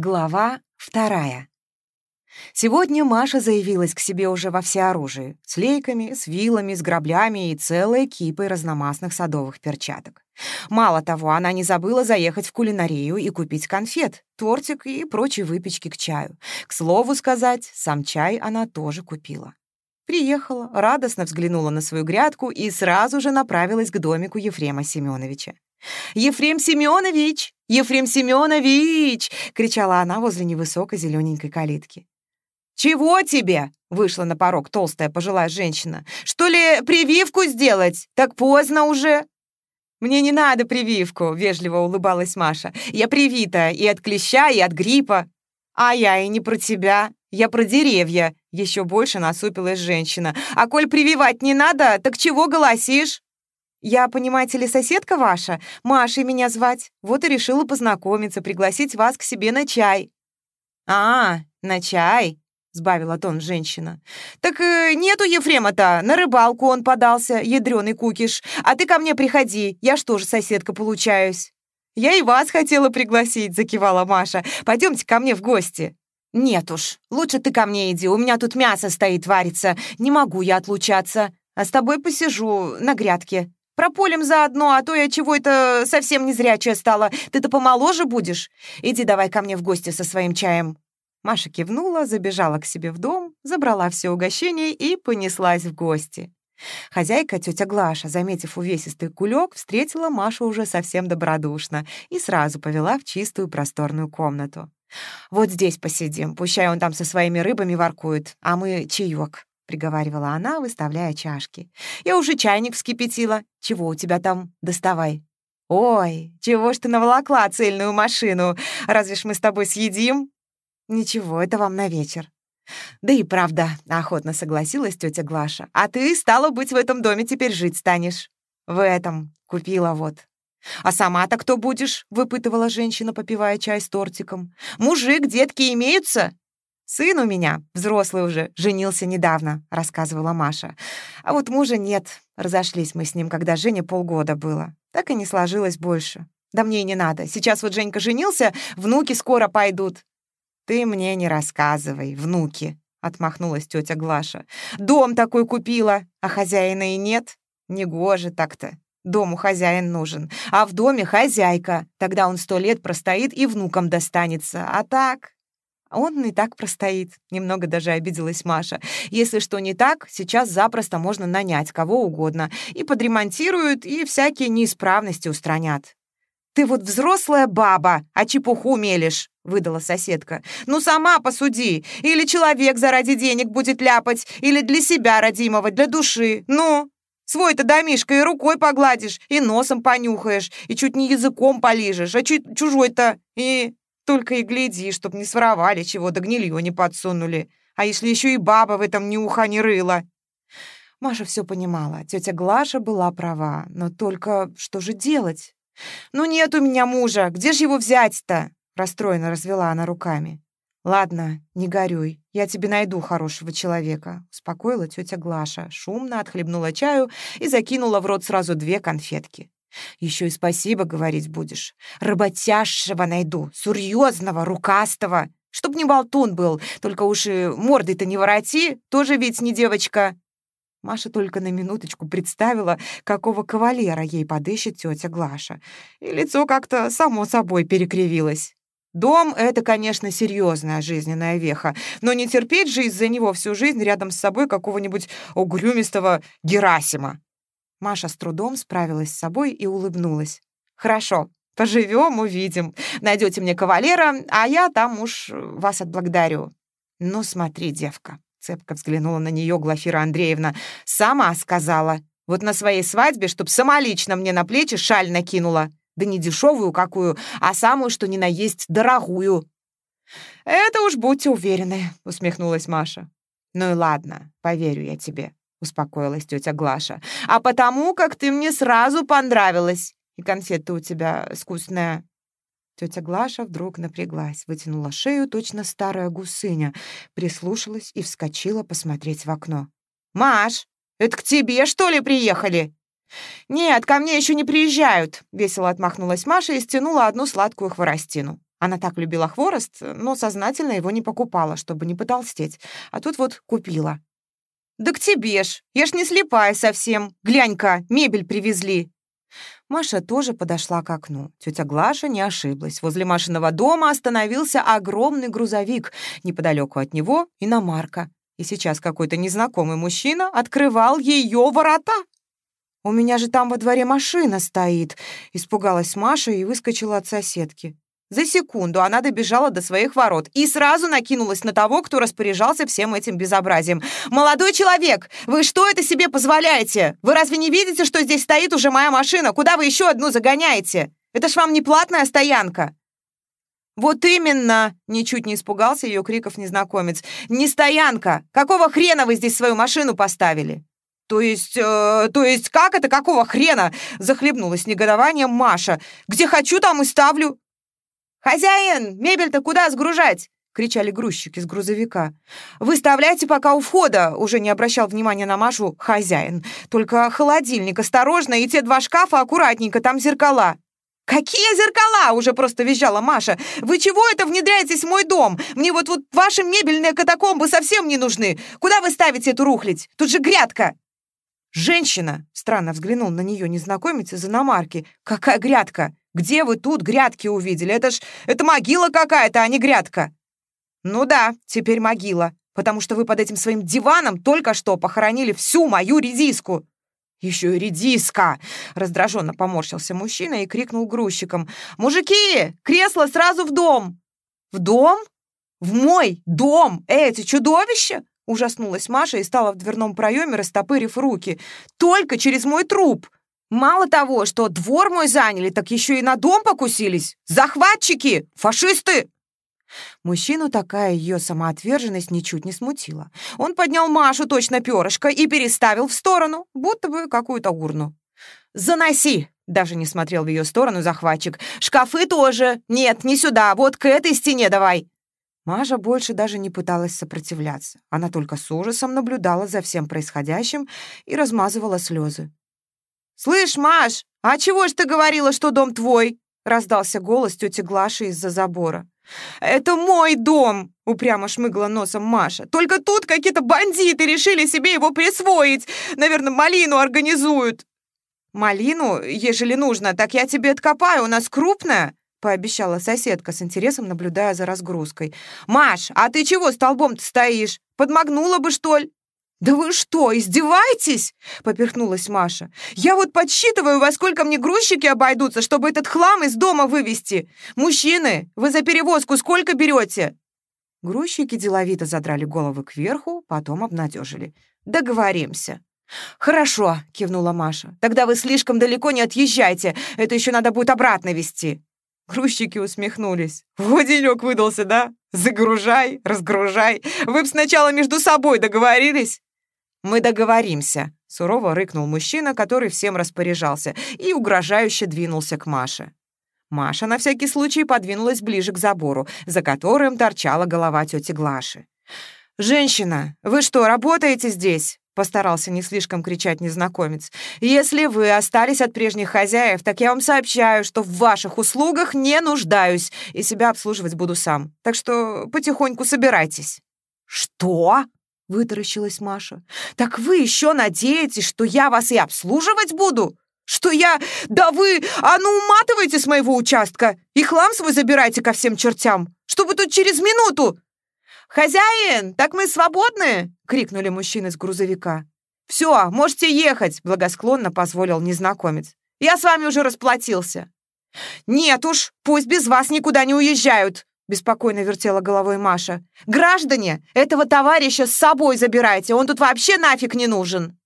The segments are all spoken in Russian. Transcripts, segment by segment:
Глава вторая. Сегодня Маша заявилась к себе уже во всеоружии, с лейками, с вилами, с граблями и целой кипой разномастных садовых перчаток. Мало того, она не забыла заехать в кулинарию и купить конфет, тортик и прочие выпечки к чаю. К слову сказать, сам чай она тоже купила. Приехала, радостно взглянула на свою грядку и сразу же направилась к домику Ефрема Семеновича. «Ефрем Семенович! Ефрем Семенович!» — кричала она возле невысокой зелененькой калитки. «Чего тебе?» — вышла на порог толстая пожилая женщина. «Что ли прививку сделать? Так поздно уже!» «Мне не надо прививку», — вежливо улыбалась Маша. «Я привита и от клеща, и от гриппа». «А я и не про тебя, я про деревья», — еще больше насупилась женщина. «А коль прививать не надо, так чего голосишь?» «Я, понимаете ли, соседка ваша, Машей меня звать. Вот и решила познакомиться, пригласить вас к себе на чай». «А, на чай?» — сбавила тон женщина. «Так э, нету Ефрема-то, на рыбалку он подался, ядрёный кукиш. А ты ко мне приходи, я ж тоже соседка получаюсь». «Я и вас хотела пригласить», — закивала Маша. «Пойдемте ко мне в гости». «Нет уж, лучше ты ко мне иди, у меня тут мясо стоит варится, не могу я отлучаться, а с тобой посижу на грядке». Прополем заодно, а то я чего это совсем не зрячая стала. Ты-то помоложе будешь. Иди давай ко мне в гости со своим чаем». Маша кивнула, забежала к себе в дом, забрала все угощения и понеслась в гости. Хозяйка, тетя Глаша, заметив увесистый кулек, встретила Машу уже совсем добродушно и сразу повела в чистую просторную комнату. «Вот здесь посидим, пущай он там со своими рыбами воркует, а мы чаек приговаривала она, выставляя чашки. «Я уже чайник вскипятила. Чего у тебя там? Доставай». «Ой, чего ж ты наволокла цельную машину? Разве ж мы с тобой съедим?» «Ничего, это вам на вечер». «Да и правда», — охотно согласилась тетя Глаша. «А ты, стало быть, в этом доме теперь жить станешь». «В этом. Купила вот». «А сама-то кто будешь?» — выпытывала женщина, попивая чай с тортиком. «Мужик, детки имеются?» «Сын у меня, взрослый уже, женился недавно», — рассказывала Маша. «А вот мужа нет. Разошлись мы с ним, когда Жене полгода было. Так и не сложилось больше. Да мне и не надо. Сейчас вот Женька женился, внуки скоро пойдут». «Ты мне не рассказывай, внуки», — отмахнулась тетя Глаша. «Дом такой купила, а хозяина и нет. Негоже так-то. Дому хозяин нужен, а в доме хозяйка. Тогда он сто лет простоит и внукам достанется. А так, он и так простоит. Немного даже обиделась Маша. Если что не так, сейчас запросто можно нанять кого угодно. И подремонтируют, и всякие неисправности устранят. «Ты вот взрослая баба, а чепуху мелешь», — выдала соседка. «Ну сама посуди. Или человек заради денег будет ляпать, или для себя родимого, для души. Ну, свой-то домишко и рукой погладишь, и носом понюхаешь, и чуть не языком полижешь, а чуть чужой-то и только и гляди, чтоб не своровали чего, да гнилье не подсунули. А если еще и баба в этом ни уха, ни рыла?» Маша все понимала. Тетя Глаша была права. Но только что же делать? «Ну нет у меня мужа. Где же его взять-то?» Расстроенно развела она руками. «Ладно, не горюй. Я тебе найду хорошего человека», — успокоила тетя Глаша, шумно отхлебнула чаю и закинула в рот сразу две конфетки. Еще и спасибо говорить будешь. Работящего найду, серьезного, рукастого. Чтоб не болтун был, только уж и мордой-то не вороти, тоже ведь не девочка. Маша только на минуточку представила, какого кавалера ей подыщет тетя Глаша. И лицо как-то само собой перекривилось. Дом — это, конечно, серьезная жизненная веха, но не терпеть же из-за него всю жизнь рядом с собой какого-нибудь угрюмистого Герасима. Маша с трудом справилась с собой и улыбнулась. «Хорошо, поживем, увидим. Найдете мне кавалера, а я там уж вас отблагодарю». «Ну, смотри, девка», — цепко взглянула на нее Глафира Андреевна. «Сама сказала. Вот на своей свадьбе, чтоб самолично мне на плечи шаль накинула. Да не дешевую какую, а самую, что ни на есть, дорогую». «Это уж будьте уверены», — усмехнулась Маша. «Ну и ладно, поверю я тебе. — успокоилась тетя Глаша. «А потому, как ты мне сразу понравилась. И конфета у тебя вкусная». Тетя Глаша вдруг напряглась, вытянула шею, точно старая гусыня, прислушалась и вскочила посмотреть в окно. «Маш, это к тебе, что ли, приехали?» «Нет, ко мне еще не приезжают», — весело отмахнулась Маша и стянула одну сладкую хворостину. Она так любила хворост, но сознательно его не покупала, чтобы не потолстеть. А тут вот купила. «Да к тебе ж! Я ж не слепая совсем! Глянь-ка, мебель привезли!» Маша тоже подошла к окну. Тетя Глаша не ошиблась. Возле Машиного дома остановился огромный грузовик. Неподалеку от него иномарка. И сейчас какой-то незнакомый мужчина открывал ее ворота. «У меня же там во дворе машина стоит», — испугалась Маша и выскочила от соседки. За секунду она добежала до своих ворот и сразу накинулась на того, кто распоряжался всем этим безобразием. «Молодой человек, вы что это себе позволяете? Вы разве не видите, что здесь стоит уже моя машина? Куда вы еще одну загоняете? Это ж вам не платная стоянка!» «Вот именно!» — ничуть не испугался ее криков незнакомец. «Не стоянка! Какого хрена вы здесь свою машину поставили?» «То есть... Э, то есть как это? Какого хрена?» — захлебнулась негодованием Маша. «Где хочу, там и ставлю!» «Хозяин, мебель-то куда сгружать?» — кричали грузчики с грузовика. «Выставляйте пока у входа», — уже не обращал внимания на Машу хозяин. «Только холодильник осторожно, и те два шкафа аккуратненько, там зеркала». «Какие зеркала?» — уже просто визжала Маша. «Вы чего это внедряетесь в мой дом? Мне вот, вот ваши мебельные катакомбы совсем не нужны. Куда вы ставите эту рухлядь? Тут же грядка!» «Женщина!» — странно взглянул на нее незнакомец из иномарки. «Какая грядка? Где вы тут грядки увидели? Это ж... это могила какая-то, а не грядка!» «Ну да, теперь могила, потому что вы под этим своим диваном только что похоронили всю мою редиску!» «Еще и редиска!» — раздраженно поморщился мужчина и крикнул грузчикам. «Мужики, кресло сразу в дом!» «В дом? В мой дом! Эти чудовища!» Ужаснулась Маша и стала в дверном проеме, растопырив руки. «Только через мой труп! Мало того, что двор мой заняли, так еще и на дом покусились! Захватчики! Фашисты!» Мужчину такая ее самоотверженность ничуть не смутила. Он поднял Машу точно перышко и переставил в сторону, будто бы какую-то урну. «Заноси!» — даже не смотрел в ее сторону захватчик. «Шкафы тоже! Нет, не сюда, вот к этой стене давай!» Маша больше даже не пыталась сопротивляться. Она только с ужасом наблюдала за всем происходящим и размазывала слезы. «Слышь, Маш, а чего ж ты говорила, что дом твой?» раздался голос тети Глаши из-за забора. «Это мой дом!» — упрямо шмыгла носом Маша. «Только тут какие-то бандиты решили себе его присвоить. Наверное, малину организуют». «Малину, ежели нужно, так я тебе откопаю, у нас крупная», — пообещала соседка с интересом, наблюдая за разгрузкой. «Маш, а ты чего столбом-то стоишь? Подмогнула бы, что ли?» «Да вы что, издеваетесь?» — поперхнулась Маша. «Я вот подсчитываю, во сколько мне грузчики обойдутся, чтобы этот хлам из дома вывести. Мужчины, вы за перевозку сколько берете?» Грузчики деловито задрали головы кверху, потом обнадежили. «Договоримся». «Хорошо», — кивнула Маша. «Тогда вы слишком далеко не отъезжайте. Это еще надо будет обратно везти». Грузчики усмехнулись. «Вот денек выдался, да? Загружай, разгружай. Вы б сначала между собой договорились?» «Мы договоримся», — сурово рыкнул мужчина, который всем распоряжался, и угрожающе двинулся к Маше. Маша на всякий случай подвинулась ближе к забору, за которым торчала голова тети Глаши. «Женщина, вы что, работаете здесь?» Постарался не слишком кричать незнакомец. «Если вы остались от прежних хозяев, так я вам сообщаю, что в ваших услугах не нуждаюсь и себя обслуживать буду сам. Так что потихоньку собирайтесь». «Что?» — вытаращилась Маша. «Так вы еще надеетесь, что я вас и обслуживать буду? Что я... Да вы... А ну, уматывайте с моего участка и хлам свой забирайте ко всем чертям, чтобы тут через минуту «Хозяин, так мы свободны?» — крикнули мужчины с грузовика. «Все, можете ехать», — благосклонно позволил незнакомец. «Я с вами уже расплатился». «Нет уж, пусть без вас никуда не уезжают», — беспокойно вертела головой Маша. «Граждане, этого товарища с собой забирайте, он тут вообще нафиг не нужен».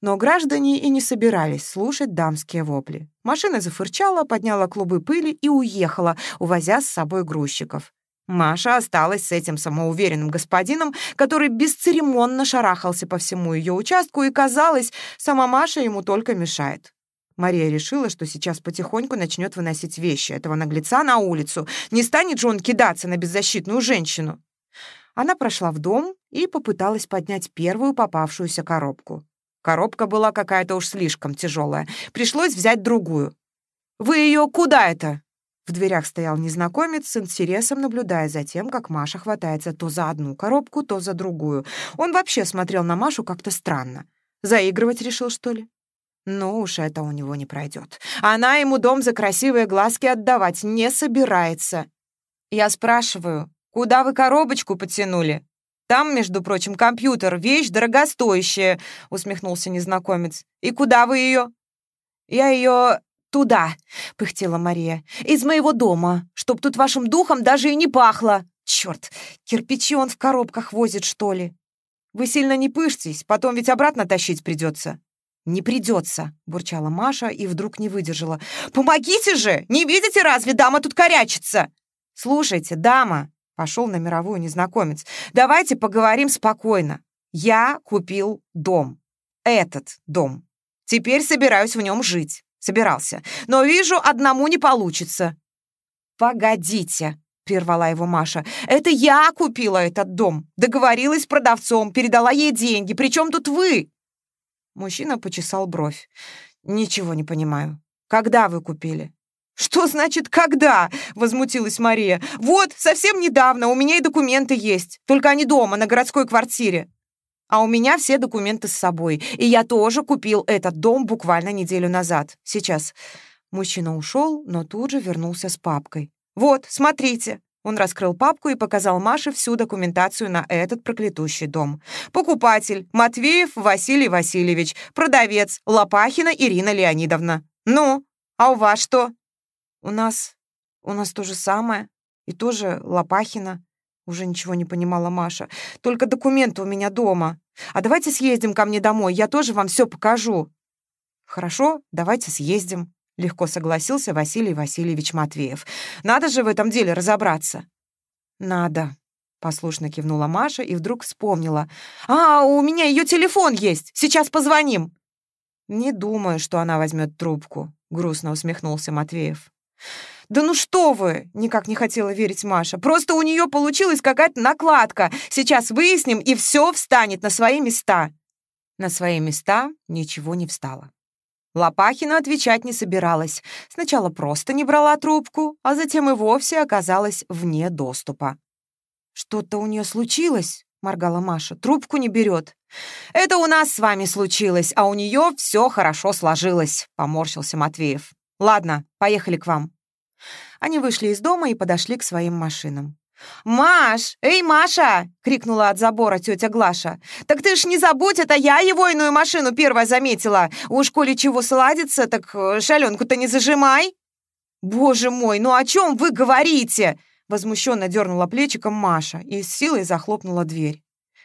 Но граждане и не собирались слушать дамские вопли. Машина зафырчала, подняла клубы пыли и уехала, увозя с собой грузчиков. Маша осталась с этим самоуверенным господином, который бесцеремонно шарахался по всему ее участку, и, казалось, сама Маша ему только мешает. Мария решила, что сейчас потихоньку начнет выносить вещи этого наглеца на улицу. Не станет же он кидаться на беззащитную женщину. Она прошла в дом и попыталась поднять первую попавшуюся коробку. Коробка была какая-то уж слишком тяжелая. Пришлось взять другую. «Вы ее куда это?» В дверях стоял незнакомец с интересом, наблюдая за тем, как Маша хватается то за одну коробку, то за другую. Он вообще смотрел на Машу как-то странно. Заигрывать решил, что ли? Ну уж это у него не пройдет. Она ему дом за красивые глазки отдавать не собирается. Я спрашиваю, куда вы коробочку потянули? Там, между прочим, компьютер, вещь дорогостоящая, усмехнулся незнакомец. И куда вы ее? Я ее туда, пыхтела Мария. Из моего дома, чтоб тут вашим духом даже и не пахло. Черт, кирпичи он в коробках возит, что ли? Вы сильно не пышьтесь, потом ведь обратно тащить придется. «Не придется», — бурчала Маша и вдруг не выдержала. «Помогите же! Не видите разве, дама тут корячится?» «Слушайте, дама», — пошел на мировую незнакомец, «давайте поговорим спокойно. Я купил дом. Этот дом. Теперь собираюсь в нем жить. Собирался. Но вижу, одному не получится». «Погодите», — прервала его Маша. «Это я купила этот дом. Договорилась с продавцом, передала ей деньги. Причем тут вы?» Мужчина почесал бровь. «Ничего не понимаю. Когда вы купили?» «Что значит «когда»?» — возмутилась Мария. «Вот, совсем недавно, у меня и документы есть. Только они дома, на городской квартире. А у меня все документы с собой. И я тоже купил этот дом буквально неделю назад. Сейчас». Мужчина ушел, но тут же вернулся с папкой. «Вот, смотрите». Он раскрыл папку и показал Маше всю документацию на этот проклятущий дом. Покупатель — Матвеев Василий Васильевич. Продавец — Лопахина Ирина Леонидовна. Ну, а у вас что? У нас... у нас то же самое. И тоже Лопахина. Уже ничего не понимала Маша. Только документы у меня дома. А давайте съездим ко мне домой, я тоже вам все покажу. Хорошо, давайте съездим. Легко согласился Василий Васильевич Матвеев. «Надо же в этом деле разобраться». «Надо», — послушно кивнула Маша и вдруг вспомнила. «А, у меня ее телефон есть. Сейчас позвоним». «Не думаю, что она возьмет трубку», — грустно усмехнулся Матвеев. «Да ну что вы!» — никак не хотела верить Маша. «Просто у нее получилась какая-то накладка. Сейчас выясним, и все встанет на свои места». На свои места ничего не встало. Лопахина отвечать не собиралась. Сначала просто не брала трубку, а затем и вовсе оказалась вне доступа. «Что-то у нее случилось?» — моргала Маша. «Трубку не берет». «Это у нас с вами случилось, а у нее все хорошо сложилось», — поморщился Матвеев. «Ладно, поехали к вам». Они вышли из дома и подошли к своим машинам. «Маш! Эй, Маша!» — крикнула от забора тетя Глаша. «Так ты ж не забудь, это я его иную машину первая заметила. Уж коли чего сладится, так э, шаленку-то не зажимай!» «Боже мой, ну о чем вы говорите?» Возмущенно дернула плечиком Маша и с силой захлопнула дверь.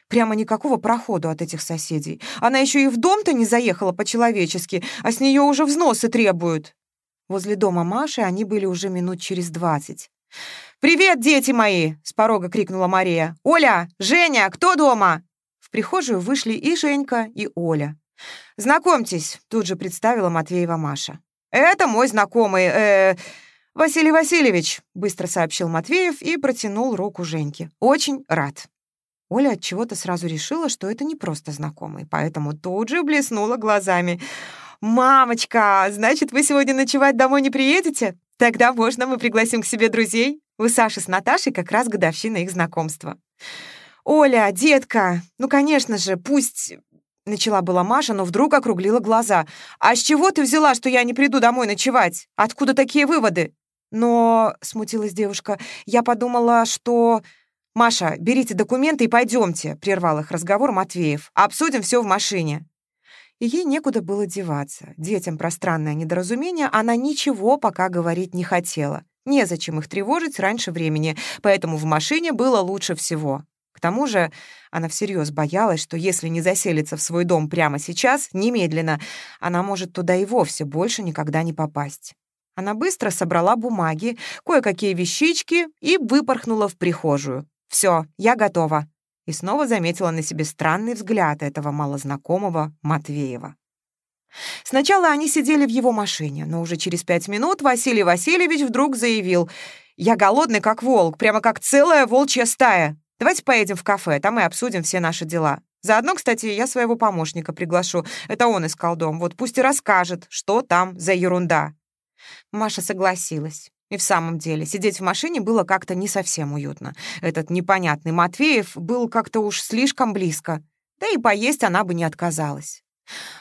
Прямо никакого проходу от этих соседей. Она еще и в дом-то не заехала по-человечески, а с нее уже взносы требуют. Возле дома Маши они были уже минут через двадцать. «Привет, дети мои!» — с порога крикнула Мария. «Оля! Женя! Кто дома?» В прихожую вышли и Женька, и Оля. «Знакомьтесь», — тут же представила Матвеева Маша. «Это мой знакомый, э, Василий Васильевич», — быстро сообщил Матвеев и протянул руку Женьке. «Очень рад». Оля от чего то сразу решила, что это не просто знакомый, поэтому тут же блеснула глазами. «Мамочка, значит, вы сегодня ночевать домой не приедете? Тогда можно мы пригласим к себе друзей?» У Саши с Наташей как раз годовщина их знакомства. «Оля, детка, ну, конечно же, пусть...» Начала была Маша, но вдруг округлила глаза. «А с чего ты взяла, что я не приду домой ночевать? Откуда такие выводы?» «Но...» — смутилась девушка. «Я подумала, что...» «Маша, берите документы и пойдемте», — прервал их разговор Матвеев. «Обсудим все в машине». И ей некуда было деваться. Детям про странное недоразумение она ничего пока говорить не хотела. Незачем их тревожить раньше времени, поэтому в машине было лучше всего. К тому же она всерьез боялась, что если не заселится в свой дом прямо сейчас, немедленно, она может туда и вовсе больше никогда не попасть. Она быстро собрала бумаги, кое-какие вещички и выпорхнула в прихожую. «Все, я готова». И снова заметила на себе странный взгляд этого малознакомого Матвеева. Сначала они сидели в его машине, но уже через пять минут Василий Васильевич вдруг заявил «Я голодный, как волк, прямо как целая волчья стая. Давайте поедем в кафе, там и обсудим все наши дела. Заодно, кстати, я своего помощника приглашу. Это он искал дом. Вот пусть и расскажет, что там за ерунда». Маша согласилась. И в самом деле, сидеть в машине было как-то не совсем уютно. Этот непонятный Матвеев был как-то уж слишком близко. Да и поесть она бы не отказалась.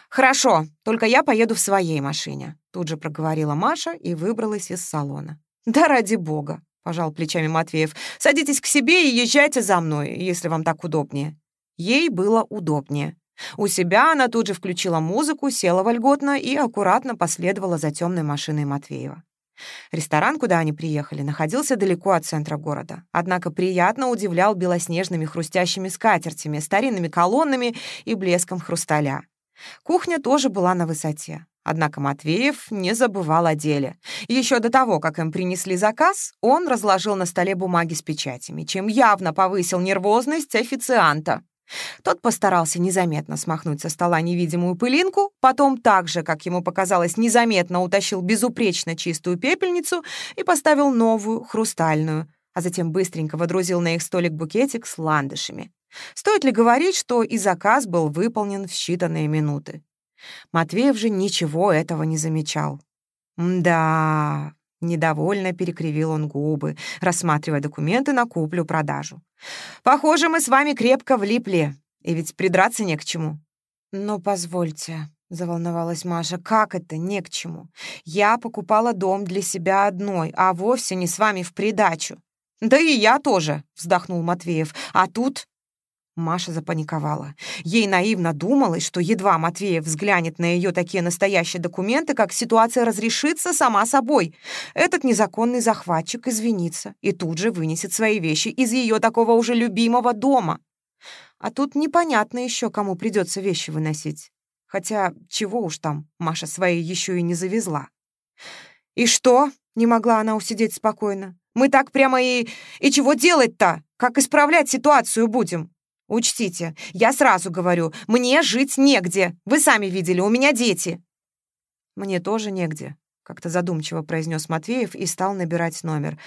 «Хорошо, только я поеду в своей машине», — тут же проговорила Маша и выбралась из салона. «Да ради бога», — пожал плечами Матвеев. «Садитесь к себе и езжайте за мной, если вам так удобнее». Ей было удобнее. У себя она тут же включила музыку, села вольготно и аккуратно последовала за темной машиной Матвеева. Ресторан, куда они приехали, находился далеко от центра города, однако приятно удивлял белоснежными хрустящими скатертями, старинными колоннами и блеском хрусталя. Кухня тоже была на высоте. Однако Матвеев не забывал о деле. Еще до того, как им принесли заказ, он разложил на столе бумаги с печатями, чем явно повысил нервозность официанта. Тот постарался незаметно смахнуть со стола невидимую пылинку, потом так же, как ему показалось, незаметно утащил безупречно чистую пепельницу и поставил новую, хрустальную, а затем быстренько водрузил на их столик букетик с ландышами. Стоит ли говорить, что и заказ был выполнен в считанные минуты? Матвеев же ничего этого не замечал. «Да...» — недовольно перекривил он губы, рассматривая документы на куплю-продажу. «Похоже, мы с вами крепко влипли, и ведь придраться не к чему». «Но позвольте», — заволновалась Маша, — «как это не к чему? Я покупала дом для себя одной, а вовсе не с вами в придачу». «Да и я тоже», — вздохнул Матвеев. «А тут Маша запаниковала. Ей наивно думалось, что едва Матвеев взглянет на ее такие настоящие документы, как ситуация разрешится сама собой. Этот незаконный захватчик извинится и тут же вынесет свои вещи из ее такого уже любимого дома. А тут непонятно еще, кому придется вещи выносить. Хотя, чего уж там, Маша свои еще и не завезла. «И что?» — не могла она усидеть спокойно. «Мы так прямо и... И чего делать-то? Как исправлять ситуацию будем?» Учтите, я сразу говорю, мне жить негде. Вы сами видели, у меня дети». «Мне тоже негде», — как-то задумчиво произнес Матвеев и стал набирать номер.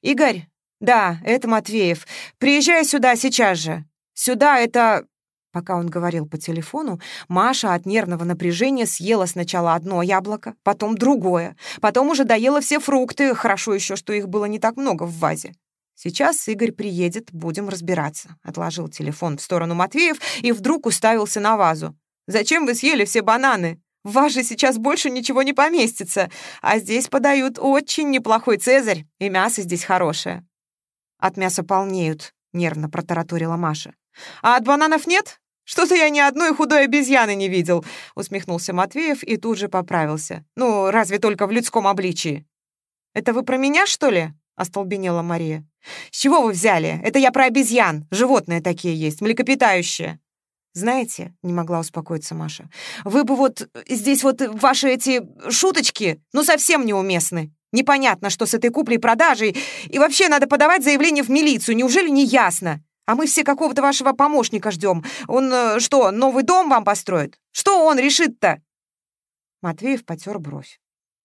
«Игорь, да, это Матвеев. Приезжай сюда сейчас же. Сюда это...» Пока он говорил по телефону, Маша от нервного напряжения съела сначала одно яблоко, потом другое, потом уже доела все фрукты, хорошо еще, что их было не так много в вазе. «Сейчас Игорь приедет, будем разбираться», — отложил телефон в сторону Матвеев и вдруг уставился на вазу. «Зачем вы съели все бананы? В важе сейчас больше ничего не поместится, а здесь подают очень неплохой цезарь, и мясо здесь хорошее». «От мяса полнеют», — нервно протараторила Маша. «А от бананов нет? Что-то я ни одной худой обезьяны не видел», — усмехнулся Матвеев и тут же поправился. «Ну, разве только в людском обличии». «Это вы про меня, что ли?» — остолбенела Мария. «С чего вы взяли? Это я про обезьян. Животные такие есть, млекопитающие». «Знаете», — не могла успокоиться Маша, «вы бы вот здесь вот ваши эти шуточки, ну, совсем неуместны. Непонятно, что с этой куплей-продажей, и вообще надо подавать заявление в милицию, неужели не ясно? А мы все какого-то вашего помощника ждем. Он э, что, новый дом вам построит? Что он решит-то?» Матвеев потер бровь.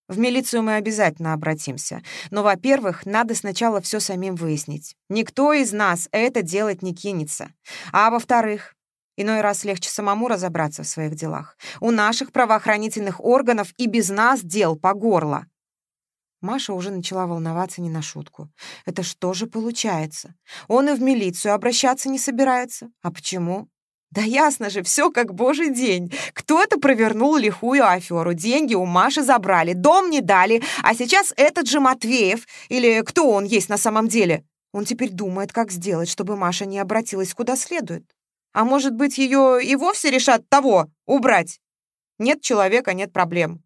В милицию мы обязательно обратимся. Но, во-первых, надо сначала все самим выяснить. Никто из нас это делать не кинется. А во-вторых, иной раз легче самому разобраться в своих делах. У наших правоохранительных органов и без нас дел по горло. Маша уже начала волноваться не на шутку. Это что же получается? Он и в милицию обращаться не собирается. А почему? Да ясно же, все как божий день. Кто-то провернул лихую аферу, деньги у Маши забрали, дом не дали, а сейчас этот же Матвеев, или кто он есть на самом деле, он теперь думает, как сделать, чтобы Маша не обратилась куда следует. А может быть, ее и вовсе решат того убрать? Нет человека, нет проблем.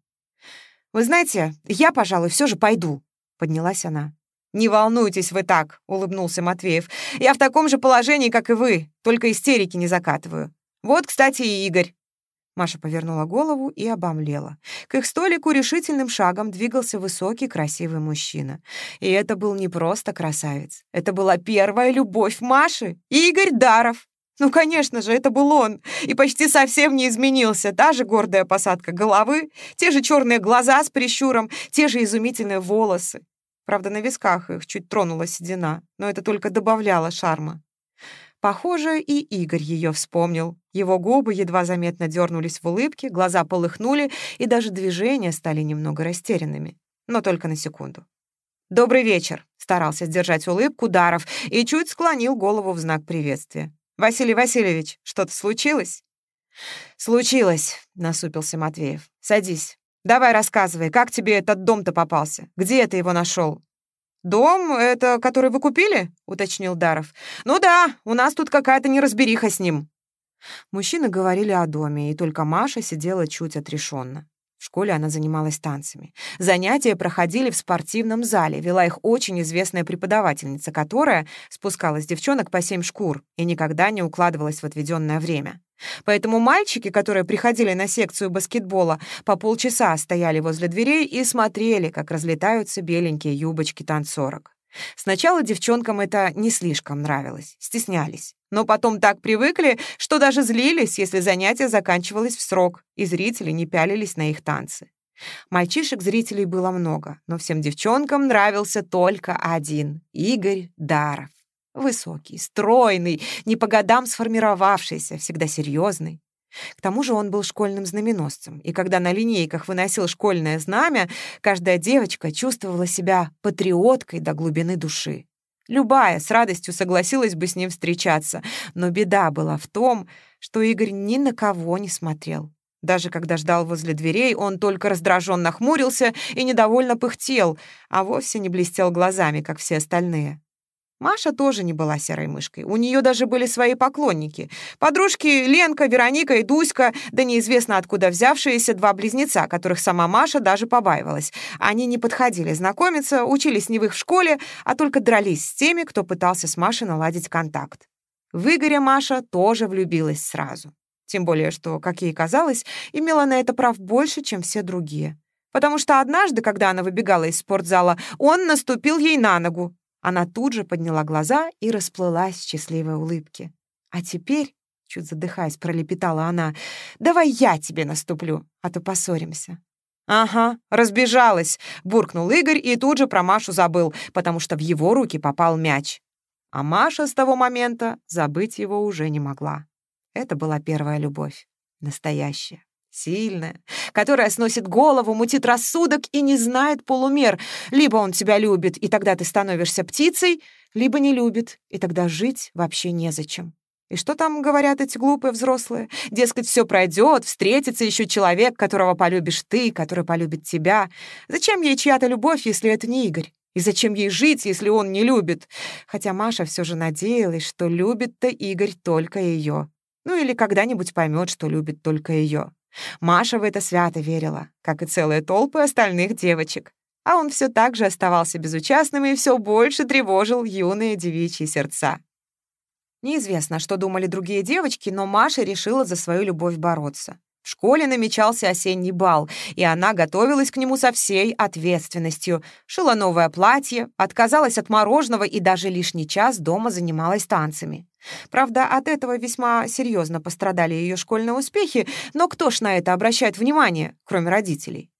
«Вы знаете, я, пожалуй, все же пойду», — поднялась она. «Не волнуйтесь вы так», — улыбнулся Матвеев. «Я в таком же положении, как и вы, только истерики не закатываю. Вот, кстати, и Игорь». Маша повернула голову и обомлела. К их столику решительным шагом двигался высокий, красивый мужчина. И это был не просто красавец. Это была первая любовь Маши, Игорь Даров. Ну, конечно же, это был он. И почти совсем не изменился. Та же гордая посадка головы, те же черные глаза с прищуром, те же изумительные волосы. Правда, на висках их чуть тронула седина, но это только добавляло шарма. Похоже, и Игорь ее вспомнил. Его губы едва заметно дернулись в улыбке, глаза полыхнули, и даже движения стали немного растерянными. Но только на секунду. «Добрый вечер», — старался сдержать улыбку Даров и чуть склонил голову в знак приветствия. «Василий Васильевич, что-то случилось?» «Случилось», — насупился Матвеев. «Садись. Давай рассказывай, как тебе этот дом-то попался? Где ты его нашел? «Дом — это который вы купили?» — уточнил Даров. «Ну да, у нас тут какая-то неразбериха с ним». Мужчины говорили о доме, и только Маша сидела чуть отрешенно. В школе она занималась танцами. Занятия проходили в спортивном зале, вела их очень известная преподавательница, которая спускалась девчонок по семь шкур и никогда не укладывалась в отведенное время. Поэтому мальчики, которые приходили на секцию баскетбола, по полчаса стояли возле дверей и смотрели, как разлетаются беленькие юбочки танцорок. Сначала девчонкам это не слишком нравилось, стеснялись. Но потом так привыкли, что даже злились, если занятие заканчивалось в срок, и зрители не пялились на их танцы. Мальчишек-зрителей было много, но всем девчонкам нравился только один — Игорь Даров. Высокий, стройный, не по годам сформировавшийся, всегда серьезный. К тому же он был школьным знаменосцем, и когда на линейках выносил школьное знамя, каждая девочка чувствовала себя патриоткой до глубины души. Любая с радостью согласилась бы с ним встречаться, но беда была в том, что Игорь ни на кого не смотрел. Даже когда ждал возле дверей, он только раздраженно хмурился и недовольно пыхтел, а вовсе не блестел глазами, как все остальные. Маша тоже не была серой мышкой. У нее даже были свои поклонники. Подружки Ленка, Вероника и Дуська, да неизвестно откуда взявшиеся два близнеца, которых сама Маша даже побаивалась. Они не подходили знакомиться, учились не в их школе, а только дрались с теми, кто пытался с Машей наладить контакт. В Игоря Маша тоже влюбилась сразу. Тем более, что, как ей казалось, имела на это прав больше, чем все другие. Потому что однажды, когда она выбегала из спортзала, он наступил ей на ногу, она тут же подняла глаза и расплылась в счастливой улыбке. «А теперь...» — чуть задыхаясь, пролепетала она. «Давай я тебе наступлю, а то поссоримся». «Ага, разбежалась», — буркнул Игорь и тут же про Машу забыл, потому что в его руки попал мяч. А Маша с того момента забыть его уже не могла. Это была первая любовь. Настоящая сильная, которая сносит голову, мутит рассудок и не знает полумер. Либо он тебя любит, и тогда ты становишься птицей, либо не любит, и тогда жить вообще незачем. И что там говорят эти глупые взрослые? Дескать, все пройдет, встретится еще человек, которого полюбишь ты, который полюбит тебя. Зачем ей чья-то любовь, если это не Игорь? И зачем ей жить, если он не любит? Хотя Маша все же надеялась, что любит-то Игорь только ее. Ну или когда-нибудь поймет, что любит только ее. Маша в это свято верила, как и целые толпы остальных девочек. А он все так же оставался безучастным и все больше тревожил юные девичьи сердца. Неизвестно, что думали другие девочки, но Маша решила за свою любовь бороться. В школе намечался осенний бал, и она готовилась к нему со всей ответственностью. Шила новое платье, отказалась от мороженого и даже лишний час дома занималась танцами. Правда, от этого весьма серьезно пострадали ее школьные успехи, но кто ж на это обращает внимание, кроме родителей?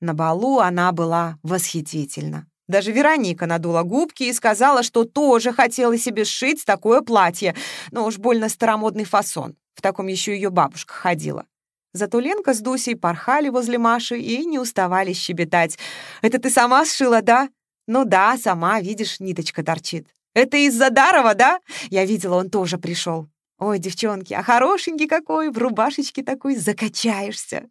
На балу она была восхитительна. Даже Вероника надула губки и сказала, что тоже хотела себе сшить такое платье, но уж больно старомодный фасон. В таком еще ее бабушка ходила. Зато Ленка с Дусей порхали возле Маши и не уставали щебетать. «Это ты сама сшила, да?» «Ну да, сама, видишь, ниточка торчит». Это из-за Дарова, да? Я видела, он тоже пришел. Ой, девчонки, а хорошенький какой, в рубашечке такой, закачаешься.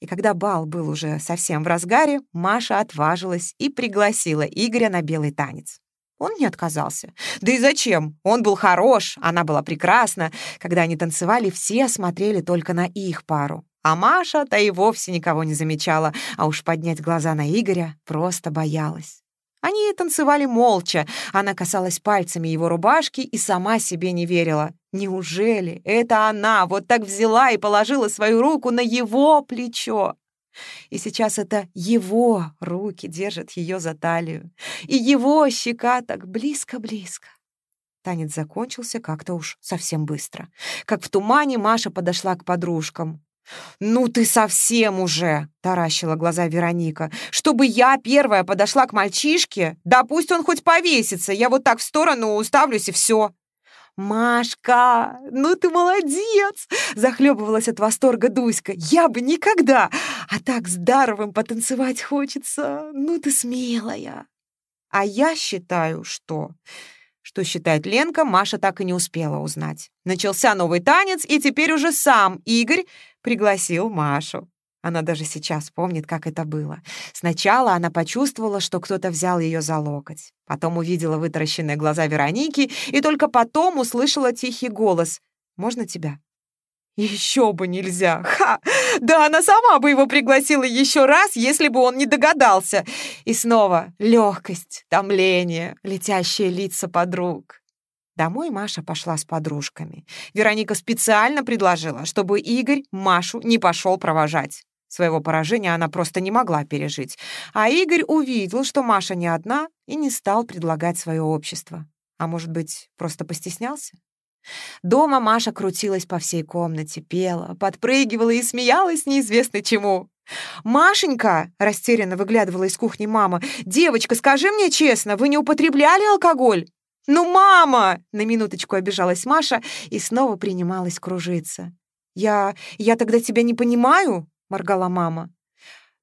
И когда бал был уже совсем в разгаре, Маша отважилась и пригласила Игоря на белый танец. Он не отказался. Да и зачем? Он был хорош, она была прекрасна. Когда они танцевали, все смотрели только на их пару. А Маша-то и вовсе никого не замечала, а уж поднять глаза на Игоря просто боялась. Они танцевали молча. Она касалась пальцами его рубашки и сама себе не верила. Неужели это она вот так взяла и положила свою руку на его плечо? И сейчас это его руки держат ее за талию. И его щека так близко-близко. Танец закончился как-то уж совсем быстро. Как в тумане Маша подошла к подружкам. «Ну ты совсем уже!» — таращила глаза Вероника. «Чтобы я первая подошла к мальчишке? Да пусть он хоть повесится, я вот так в сторону уставлюсь и все!» «Машка, ну ты молодец!» — захлебывалась от восторга Дуська. «Я бы никогда! А так с Даровым потанцевать хочется! Ну ты смелая!» А я считаю, что... Что считает Ленка, Маша так и не успела узнать. Начался новый танец, и теперь уже сам Игорь пригласил Машу. Она даже сейчас помнит, как это было. Сначала она почувствовала, что кто-то взял ее за локоть. Потом увидела вытаращенные глаза Вероники и только потом услышала тихий голос. «Можно тебя?» Еще бы нельзя! Ха! Да она сама бы его пригласила еще раз, если бы он не догадался. И снова легкость, томление, летящие лица подруг. Домой Маша пошла с подружками. Вероника специально предложила, чтобы Игорь Машу не пошел провожать. Своего поражения она просто не могла пережить. А Игорь увидел, что Маша не одна, и не стал предлагать свое общество. А может быть, просто постеснялся? Дома Маша крутилась по всей комнате, пела, подпрыгивала и смеялась неизвестно чему. «Машенька!» — растерянно выглядывала из кухни мама. «Девочка, скажи мне честно, вы не употребляли алкоголь?» «Ну, мама!» — на минуточку обижалась Маша и снова принималась кружиться. «Я... я тогда тебя не понимаю?» — моргала мама.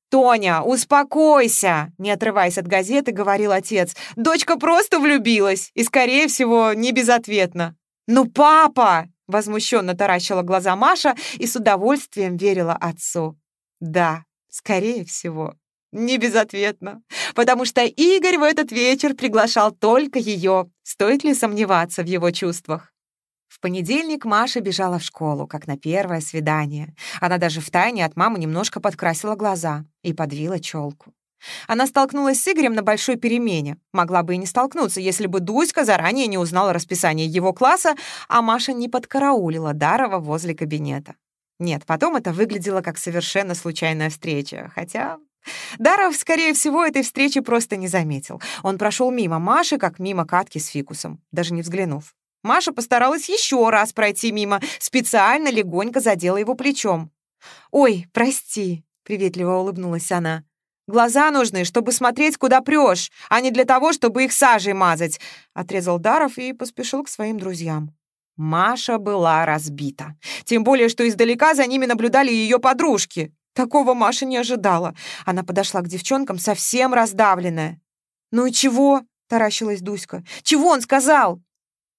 «Тоня, успокойся!» — не отрываясь от газеты, говорил отец. «Дочка просто влюбилась, и, скорее всего, не безответно». «Ну, папа!» — возмущенно таращила глаза Маша и с удовольствием верила отцу. «Да, скорее всего, не безответно, потому что Игорь в этот вечер приглашал только ее. Стоит ли сомневаться в его чувствах?» В понедельник Маша бежала в школу, как на первое свидание. Она даже втайне от мамы немножко подкрасила глаза и подвила челку. Она столкнулась с Игорем на большой перемене. Могла бы и не столкнуться, если бы Дуська заранее не узнала расписание его класса, а Маша не подкараулила Дарова возле кабинета. Нет, потом это выглядело как совершенно случайная встреча, хотя... Даров, скорее всего, этой встречи просто не заметил. Он прошел мимо Маши, как мимо катки с фикусом, даже не взглянув. Маша постаралась еще раз пройти мимо, специально легонько задела его плечом. «Ой, прости», — приветливо улыбнулась она. «Глаза нужны, чтобы смотреть, куда прешь, а не для того, чтобы их сажей мазать», — отрезал Даров и поспешил к своим друзьям. Маша была разбита. Тем более, что издалека за ними наблюдали ее подружки. Такого Маша не ожидала. Она подошла к девчонкам совсем раздавленная. «Ну и чего?» — таращилась Дуська. «Чего он сказал?»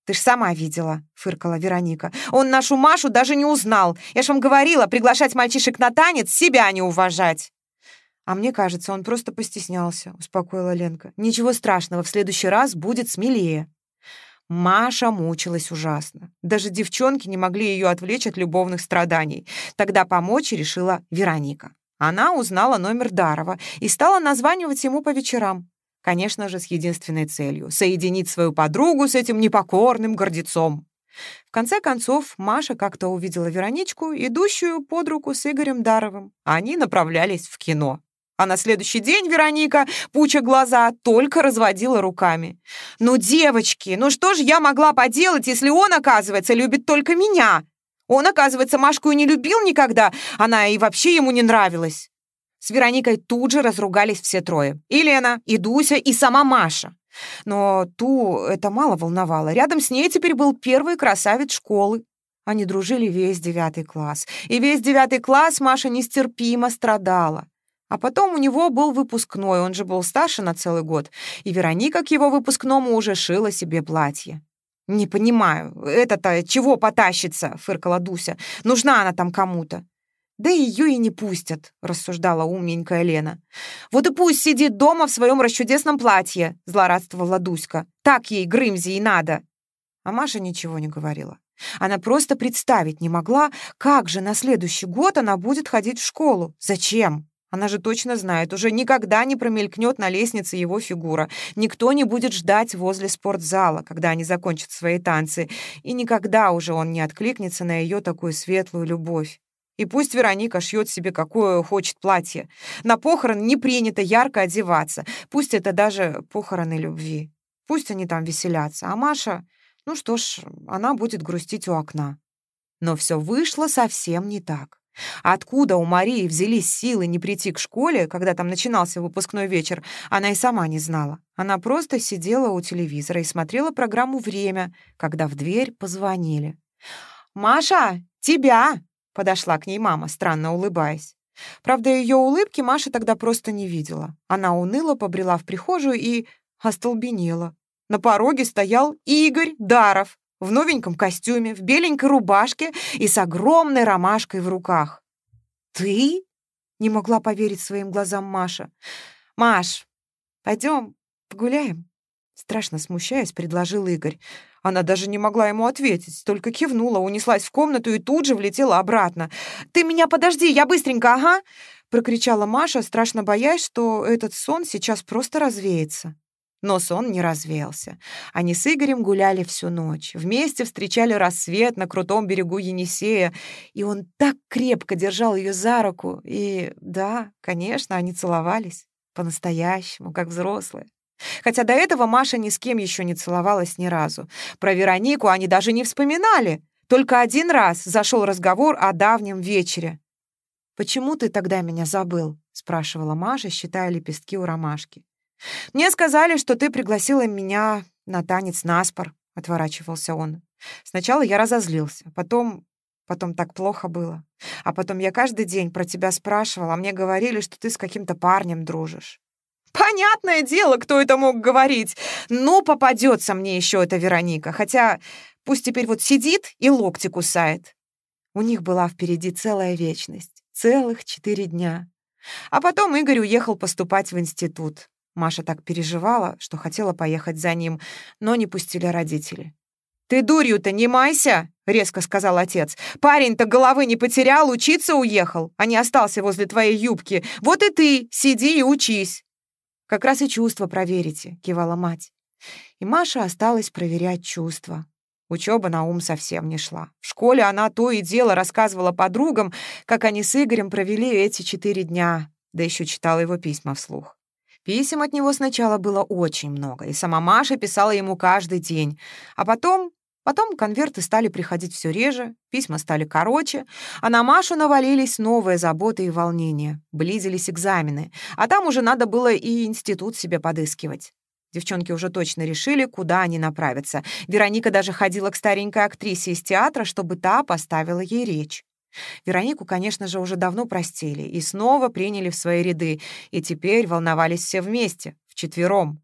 «Ты ж сама видела», — фыркала Вероника. «Он нашу Машу даже не узнал. Я ж вам говорила, приглашать мальчишек на танец, себя не уважать». «А мне кажется, он просто постеснялся», — успокоила Ленка. «Ничего страшного, в следующий раз будет смелее». Маша мучилась ужасно. Даже девчонки не могли ее отвлечь от любовных страданий. Тогда помочь решила Вероника. Она узнала номер Дарова и стала названивать ему по вечерам. Конечно же, с единственной целью — соединить свою подругу с этим непокорным гордецом. В конце концов, Маша как-то увидела Вероничку, идущую под руку с Игорем Даровым. Они направлялись в кино. А на следующий день Вероника, пуча глаза, только разводила руками. «Ну, девочки, ну что же я могла поделать, если он, оказывается, любит только меня? Он, оказывается, Машку и не любил никогда, она и вообще ему не нравилась». С Вероникой тут же разругались все трое. И Лена, и Дуся, и сама Маша. Но ту это мало волновало. Рядом с ней теперь был первый красавец школы. Они дружили весь девятый класс. И весь девятый класс Маша нестерпимо страдала. А потом у него был выпускной, он же был старше на целый год, и Вероника к его выпускному уже шила себе платье. «Не понимаю, это-то чего потащится?» — фыркала Дуся. «Нужна она там кому-то». «Да ее и не пустят», — рассуждала умненькая Лена. «Вот и пусть сидит дома в своем расчудесном платье», — злорадствовала Дуська. «Так ей, Грымзи, и надо». А Маша ничего не говорила. Она просто представить не могла, как же на следующий год она будет ходить в школу. Зачем? Она же точно знает, уже никогда не промелькнет на лестнице его фигура. Никто не будет ждать возле спортзала, когда они закончат свои танцы. И никогда уже он не откликнется на ее такую светлую любовь. И пусть Вероника шьет себе какое хочет платье. На похорон не принято ярко одеваться. Пусть это даже похороны любви. Пусть они там веселятся. А Маша, ну что ж, она будет грустить у окна. Но все вышло совсем не так. Откуда у Марии взялись силы не прийти к школе, когда там начинался выпускной вечер, она и сама не знала. Она просто сидела у телевизора и смотрела программу «Время», когда в дверь позвонили. «Маша, тебя!» Подошла к ней мама, странно улыбаясь. Правда, ее улыбки Маша тогда просто не видела. Она уныло побрела в прихожую и остолбенела. На пороге стоял Игорь Даров в новеньком костюме, в беленькой рубашке и с огромной ромашкой в руках. «Ты?» — не могла поверить своим глазам Маша. «Маш, пойдем погуляем?» Страшно смущаясь, предложил Игорь. Она даже не могла ему ответить, только кивнула, унеслась в комнату и тут же влетела обратно. «Ты меня подожди, я быстренько, ага!» прокричала Маша, страшно боясь, что этот сон сейчас просто развеется. Но сон не развеялся. Они с Игорем гуляли всю ночь. Вместе встречали рассвет на крутом берегу Енисея. И он так крепко держал ее за руку. И да, конечно, они целовались. По-настоящему, как взрослые. Хотя до этого Маша ни с кем еще не целовалась ни разу. Про Веронику они даже не вспоминали. Только один раз зашел разговор о давнем вечере. «Почему ты тогда меня забыл?» — спрашивала Маша, считая лепестки у ромашки. «Мне сказали, что ты пригласила меня на танец наспор», — отворачивался он. «Сначала я разозлился, потом... потом так плохо было. А потом я каждый день про тебя спрашивал, а мне говорили, что ты с каким-то парнем дружишь». «Понятное дело, кто это мог говорить. Ну, попадется мне еще эта Вероника, хотя пусть теперь вот сидит и локти кусает». У них была впереди целая вечность, целых четыре дня. А потом Игорь уехал поступать в институт. Маша так переживала, что хотела поехать за ним, но не пустили родители. «Ты дурью-то не майся!» — резко сказал отец. «Парень-то головы не потерял, учиться уехал, а не остался возле твоей юбки. Вот и ты сиди и учись!» «Как раз и чувства проверите», — кивала мать. И Маша осталась проверять чувства. Учеба на ум совсем не шла. В школе она то и дело рассказывала подругам, как они с Игорем провели эти четыре дня, да еще читала его письма вслух. Писем от него сначала было очень много, и сама Маша писала ему каждый день. А потом... Потом конверты стали приходить все реже, письма стали короче, а на Машу навалились новые заботы и волнения. Близились экзамены, а там уже надо было и институт себе подыскивать. Девчонки уже точно решили, куда они направятся. Вероника даже ходила к старенькой актрисе из театра, чтобы та поставила ей речь. Веронику, конечно же, уже давно простили и снова приняли в свои ряды, и теперь волновались все вместе, вчетвером.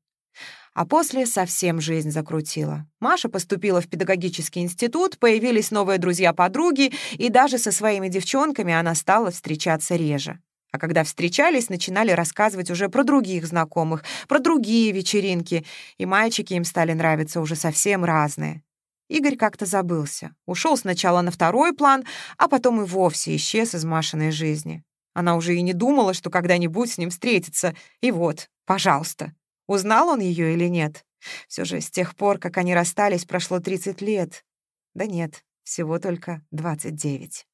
А после совсем жизнь закрутила. Маша поступила в педагогический институт, появились новые друзья-подруги, и даже со своими девчонками она стала встречаться реже. А когда встречались, начинали рассказывать уже про других знакомых, про другие вечеринки, и мальчики им стали нравиться уже совсем разные. Игорь как-то забылся. Ушел сначала на второй план, а потом и вовсе исчез из Машиной жизни. Она уже и не думала, что когда-нибудь с ним встретится. И вот, пожалуйста. Узнал он ее или нет? Все же с тех пор, как они расстались, прошло 30 лет. Да нет, всего только 29.